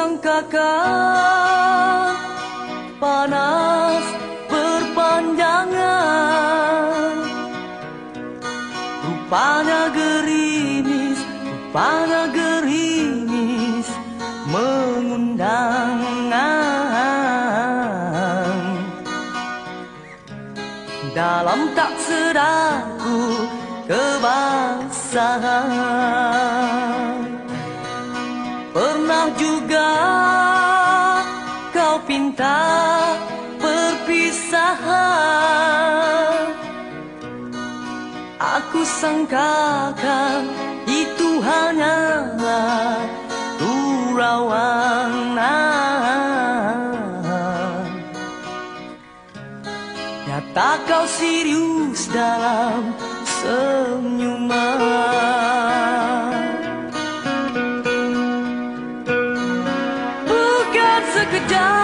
rasakan panas berpanjangan Rupanya gerimis, rupanya gerimis mengundang. Dalam tak sedaku kebasahan juga kau pinta perpisahan. Aku sangkakan itu hanyalah gurauan Nyata kau serius dalam senyuman like a dog.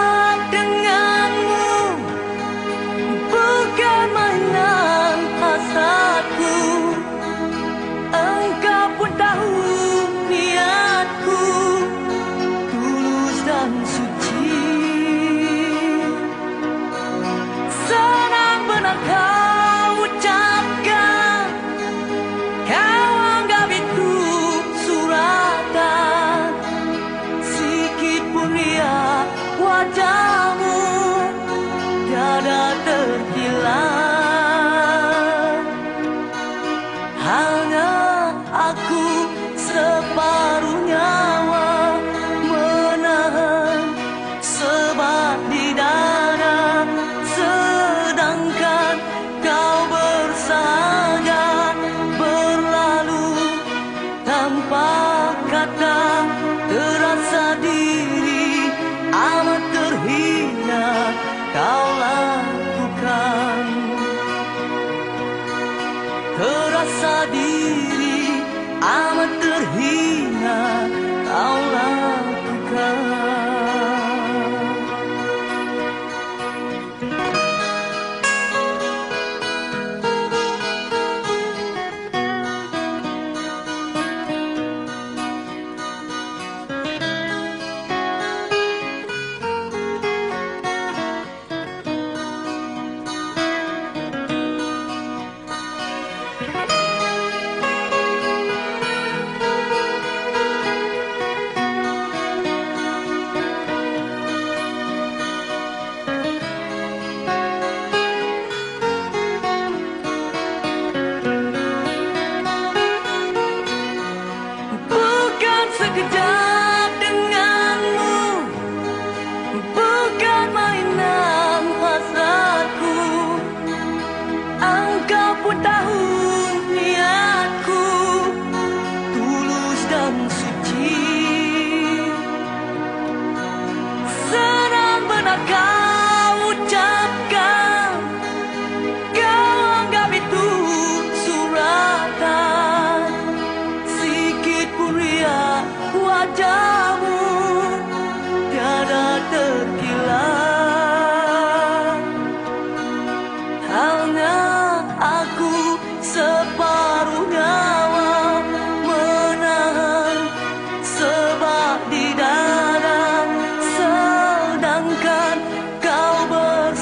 Terasa diri amat terhina Kau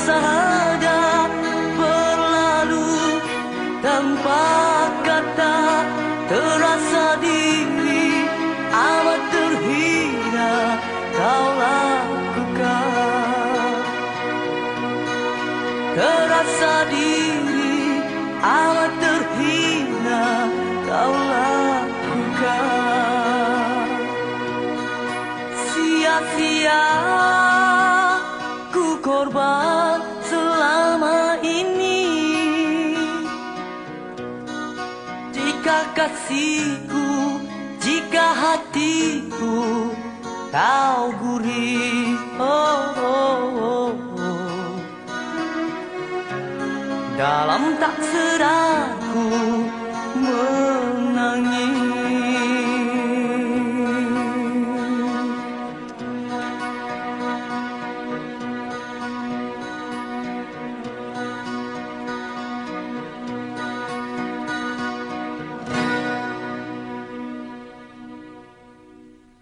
bersahaja Berlalu tanpa kata Terasa diri. Amat terhina Kau lakukan. Terasa diri amat kasihku, jika hatiku Kau gurih oh, oh, oh, oh. Dalam tak sedaku